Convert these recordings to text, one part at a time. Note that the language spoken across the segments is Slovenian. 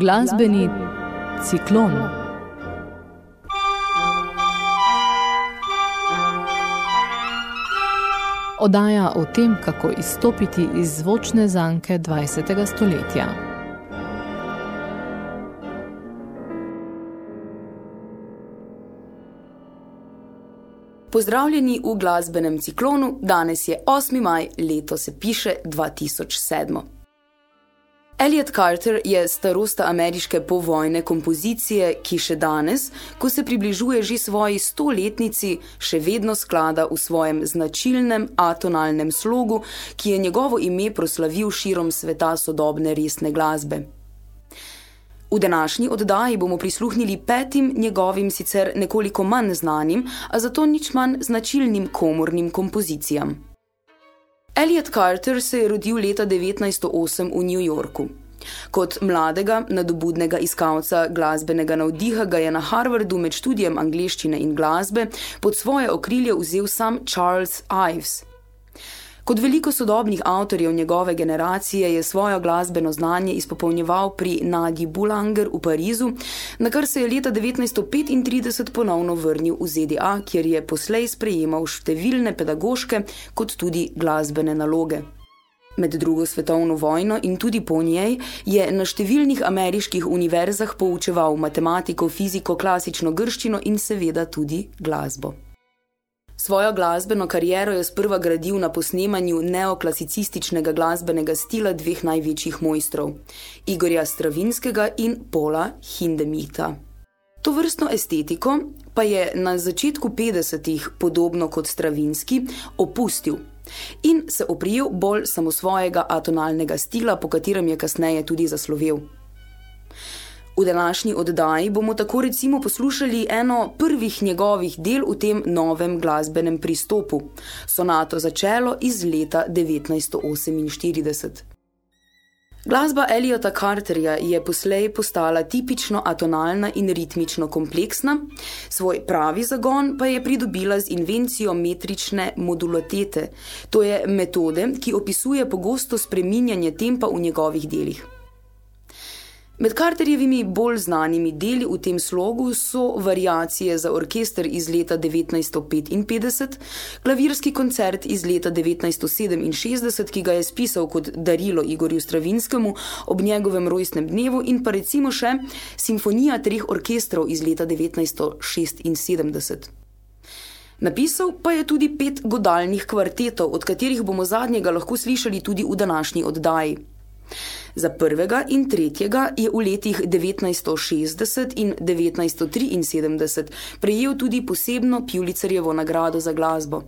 Glasbeni ciklon. Odaja o tem, kako izstopiti iz zvočne zanke 20. stoletja. Pozdravljeni v glasbenem ciklonu, danes je 8. maj, leto se piše 2007. Elliot Carter je starosta ameriške povojne kompozicije, ki še danes, ko se približuje že svoji stoletnici, še vedno sklada v svojem značilnem atonalnem slogu, ki je njegovo ime proslavil širom sveta sodobne resne glasbe. V današnji oddaji bomo prisluhnili petim njegovim sicer nekoliko manj znanim, a zato nič manj značilnim komornim kompozicijam. Elliot Carter se je rodil leta 1908 v New Yorku. Kot mladega, nadobudnega iskalca glasbenega navdiha ga je na Harvardu med študijem angleščine in glasbe pod svoje okrilje vzel sam Charles Ives – Kot veliko sodobnih avtorjev njegove generacije je svojo glasbeno znanje izpopolnjeval pri Nagi Boulanger v Parizu, na kar se je leta 1935 ponovno vrnil v ZDA, kjer je poslej sprejemal številne pedagoške kot tudi glasbene naloge. Med drugo svetovno vojno in tudi po njej je na številnih ameriških univerzah poučeval matematiko, fiziko, klasično grščino in seveda tudi glasbo. Svojo glasbeno kariero je sprva gradil na posnemanju neoklasicističnega glasbenega stila dveh največjih mojstrov, Igorja Stravinskega in Pola Hindemita. To vrstno estetiko pa je na začetku 50-ih, podobno kot Stravinski, opustil in se oprijel bolj samosvojega atonalnega stila, po katerem je kasneje tudi zaslovel. V današnji oddaji bomo tako recimo poslušali eno prvih njegovih del v tem novem glasbenem pristopu, sonato za čelo iz leta 1948. Glasba Eliota Carterja je poslej postala tipično atonalna in ritmično kompleksna, svoj pravi zagon pa je pridobila z invencijo metrične modulatete, to je metode, ki opisuje pogosto spreminjanje tempa v njegovih delih. Med Carterjevimi bolj znanimi deli v tem slogu so variacije za orkester iz leta 1955, klavirski koncert iz leta 1967, ki ga je spisal kot darilo Igorju Stravinskemu ob njegovem rojstnem dnevu in pa recimo še simfonija treh orkestrov iz leta 1976. Napisal pa je tudi pet godalnih kvartetov, od katerih bomo zadnjega lahko slišali tudi v današnji oddaji. Za prvega in tretjega je v letih 1960 in 1973 prejel tudi posebno Pjulicerjevo nagrado za glasbo.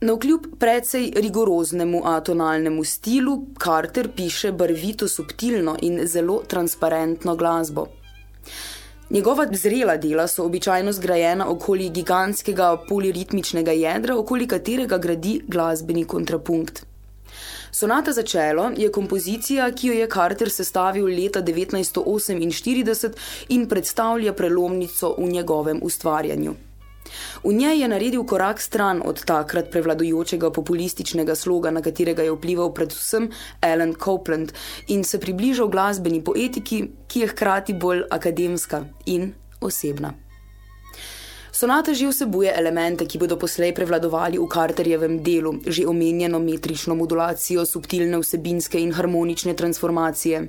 Na vkljub precej rigoroznemu atonalnemu stilu, Carter piše barvito subtilno in zelo transparentno glasbo. Njegova zrela dela so običajno zgrajena okoli gigantskega poliritmičnega jedra, okoli katerega gradi glasbeni kontrapunkt. Sonata za čelo je kompozicija, ki jo je Carter sestavil leta 1948 in predstavlja prelomnico v njegovem ustvarjanju. V njej je naredil korak stran od takrat prevladujočega populističnega sloga, na katerega je vplival predvsem Alan Copeland in se približal glasbeni poetiki, ki je hkrati bolj akademska in osebna. Sonata že vsebuje elemente, ki bodo poslej prevladovali v Carterjevem delu, že omenjeno metrično modulacijo, subtilne vsebinske in harmonične transformacije.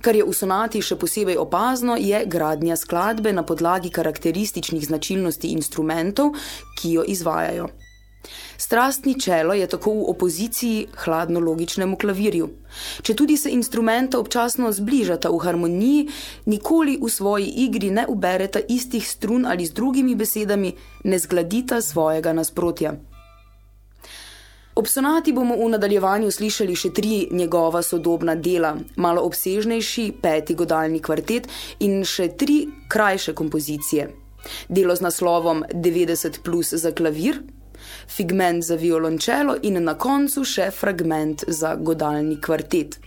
Kar je v sonati še posebej opazno, je gradnja skladbe na podlagi karakterističnih značilnosti instrumentov, ki jo izvajajo. Strastni čelo je tako v opoziciji hladno-logičnemu klavirju. Če tudi se instrumenta občasno zbližata v harmoniji, nikoli v svoji igri ne ubereta istih strun ali z drugimi besedami ne zgladita svojega nasprotja. Ob sonati bomo v nadaljevanju slišali še tri njegova sodobna dela, malo obsežnejši, peti godalni kvartet in še tri krajše kompozicije. Delo z naslovom 90 plus za klavir, figment za violončelo in na koncu še fragment za godalni kvartet.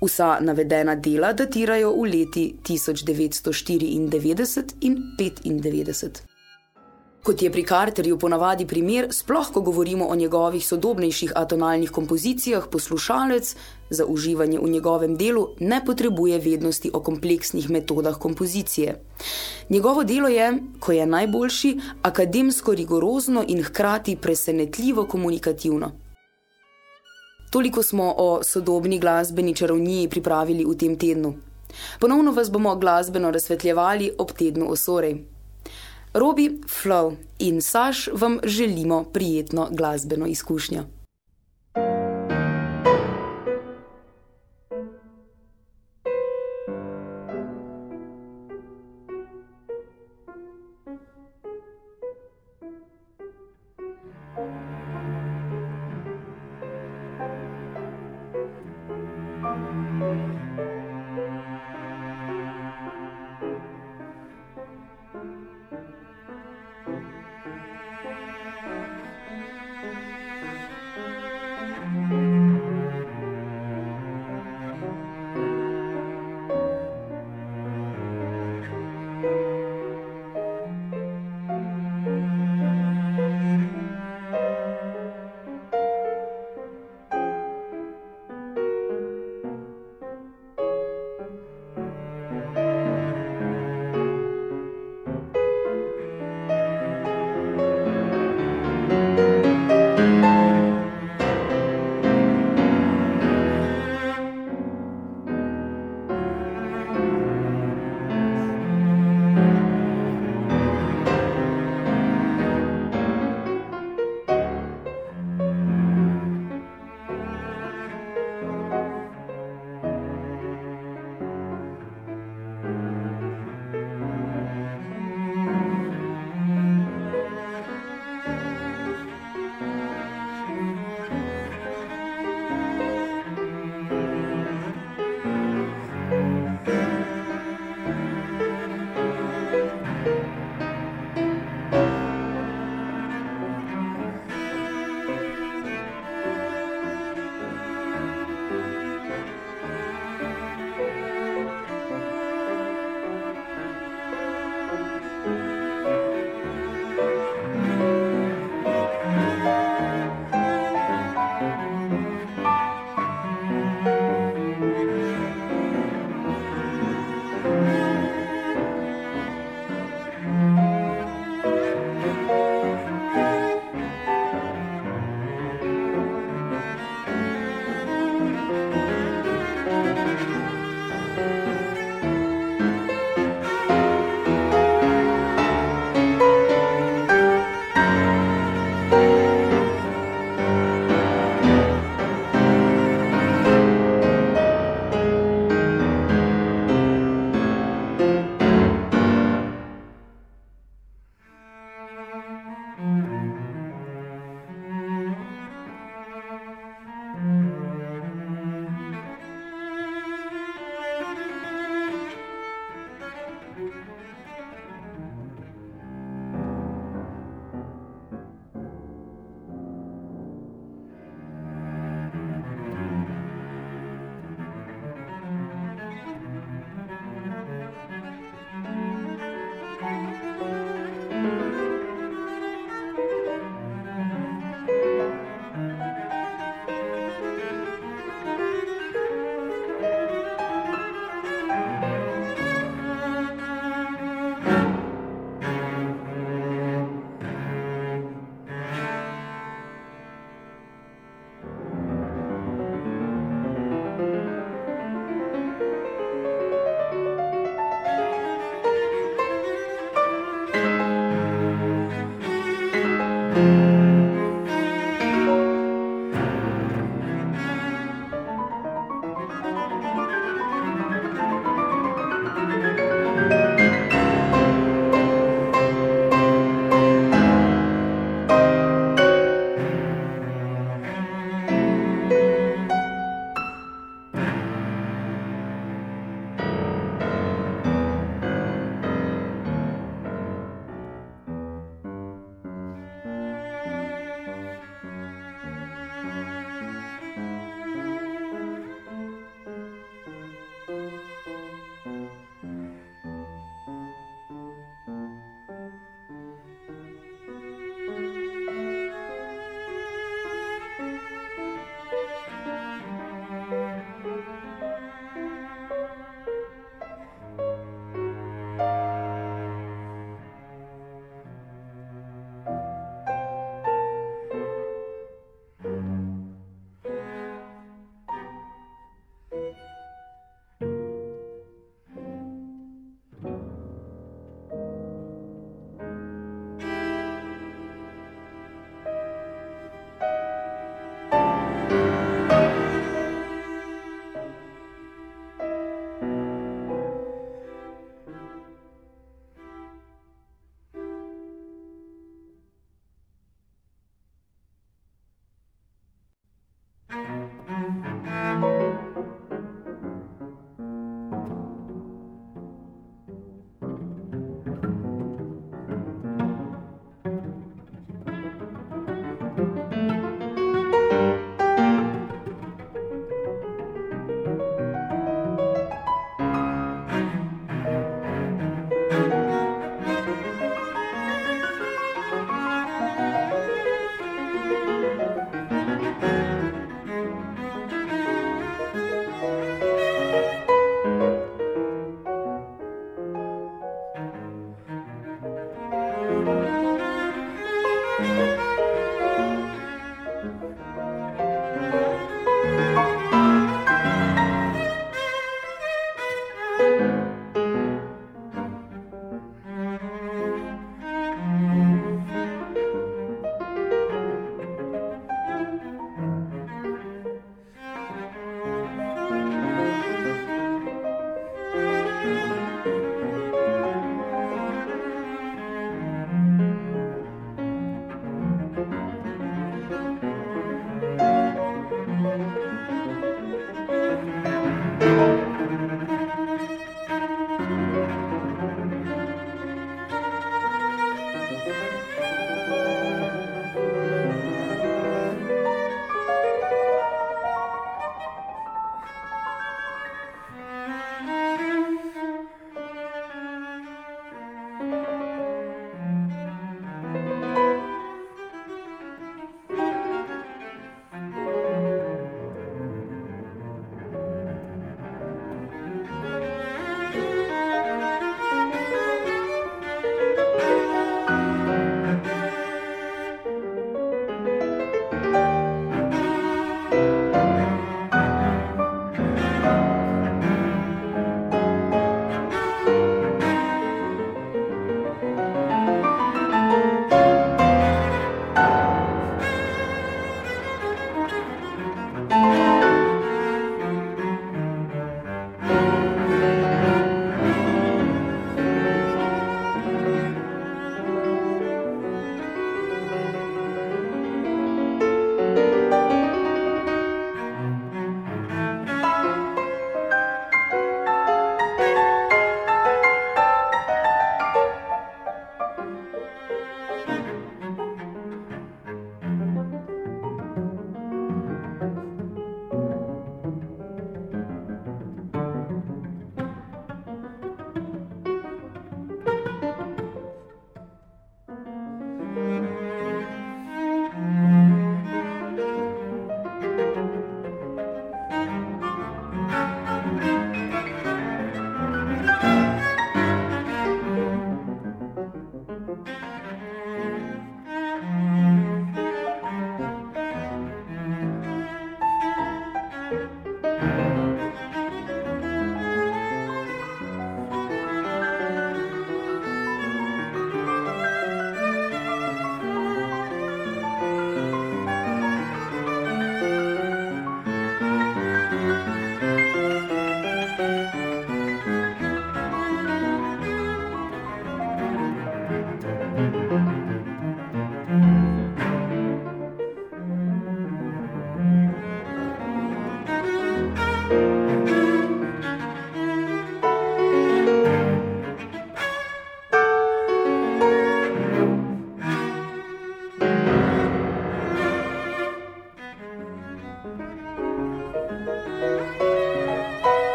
Vsa navedena dela datirajo v leti 1994 in 1995. Kot je pri Carterju ponavadi primer, sploh ko govorimo o njegovih sodobnejših atonalnih kompozicijah, poslušalec za uživanje v njegovem delu ne potrebuje vednosti o kompleksnih metodah kompozicije. Njegovo delo je, ko je najboljši, akademsko rigorozno in hkrati presenetljivo komunikativno. Toliko smo o sodobni glasbeni čarovniji pripravili v tem tednu. Ponovno vas bomo glasbeno razsvetljevali ob tednu osorej. Robi, Flow in Saš vam želimo prijetno glasbeno izkušnjo.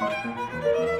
Música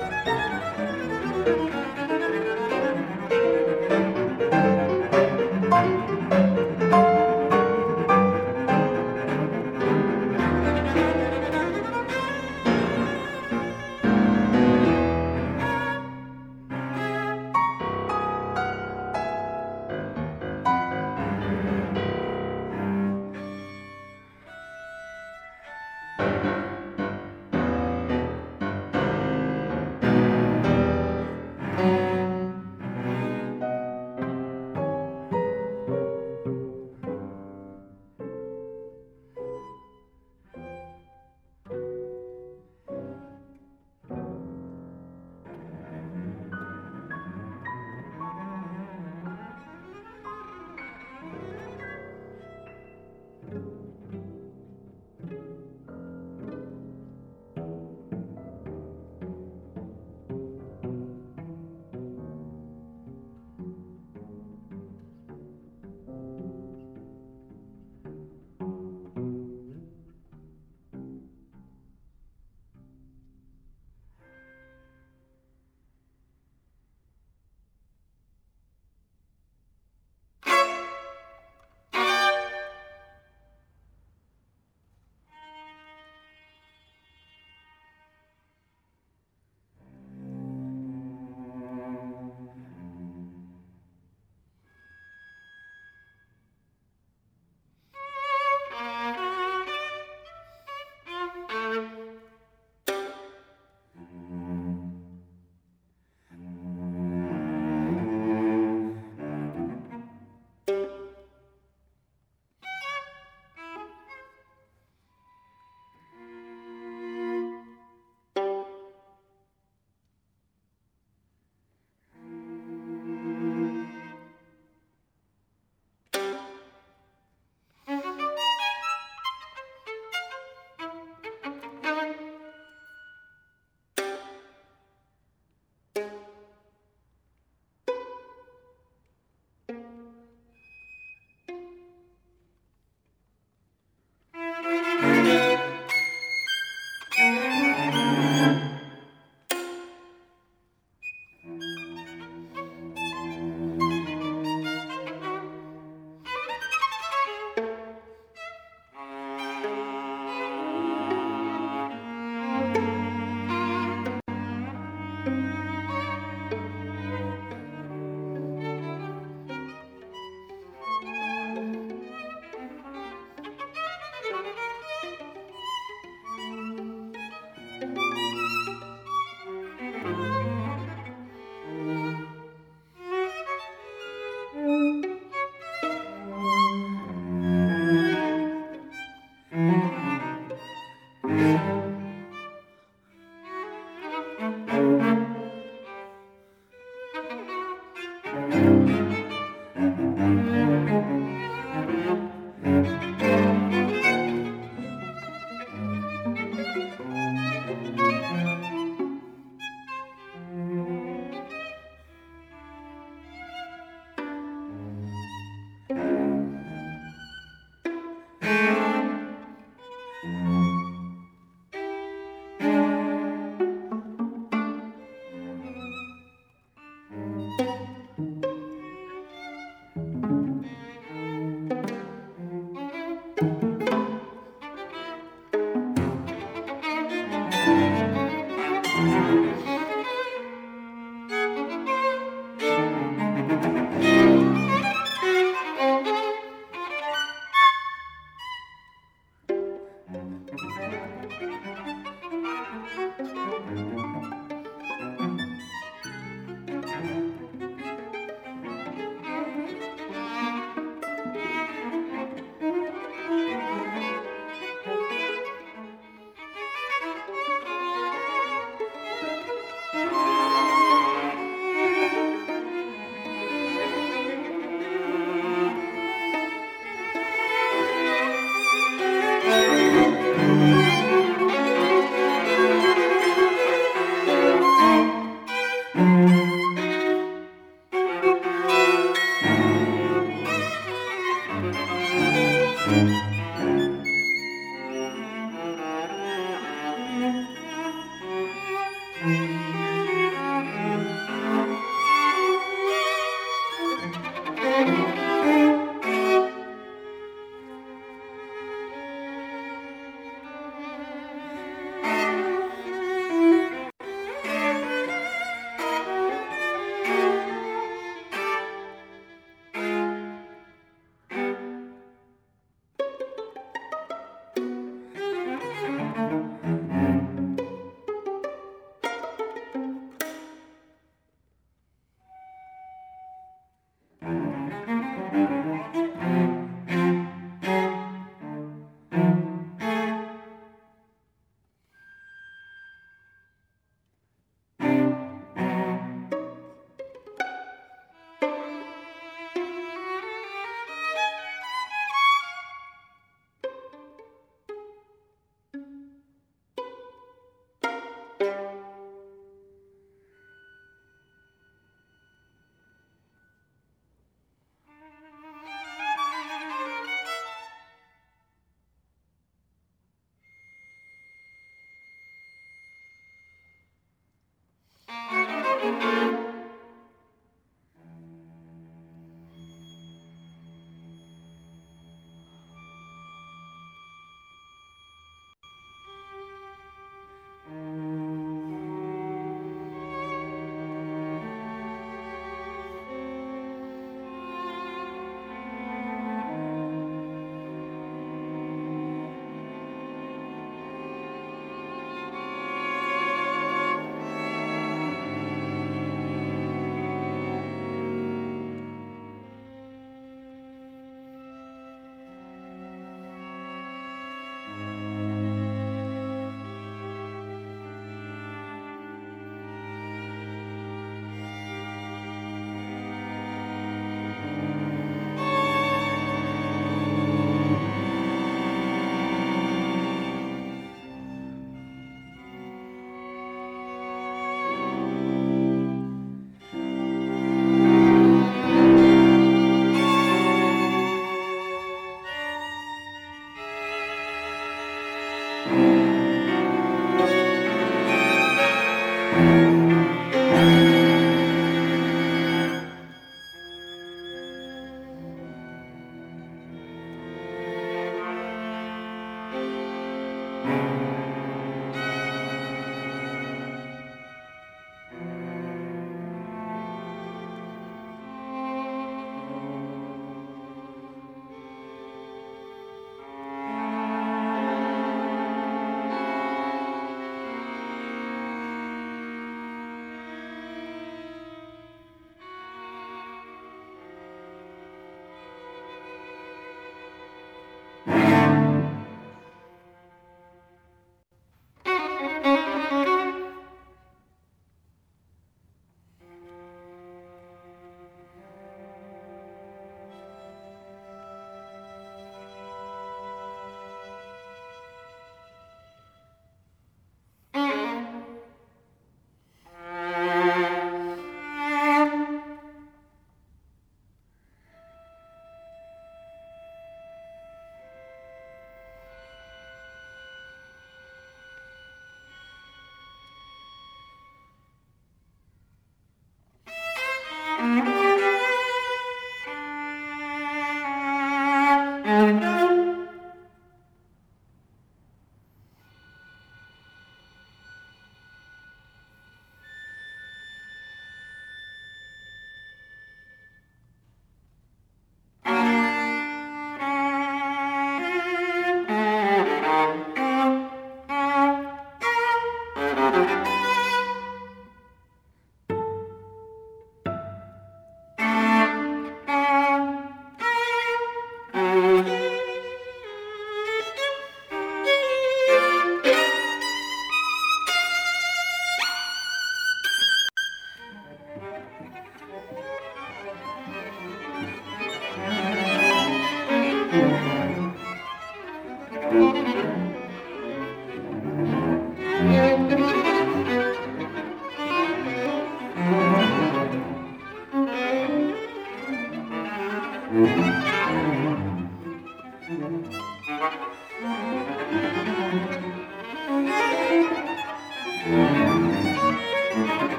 Música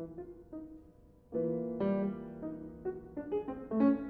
Thank you.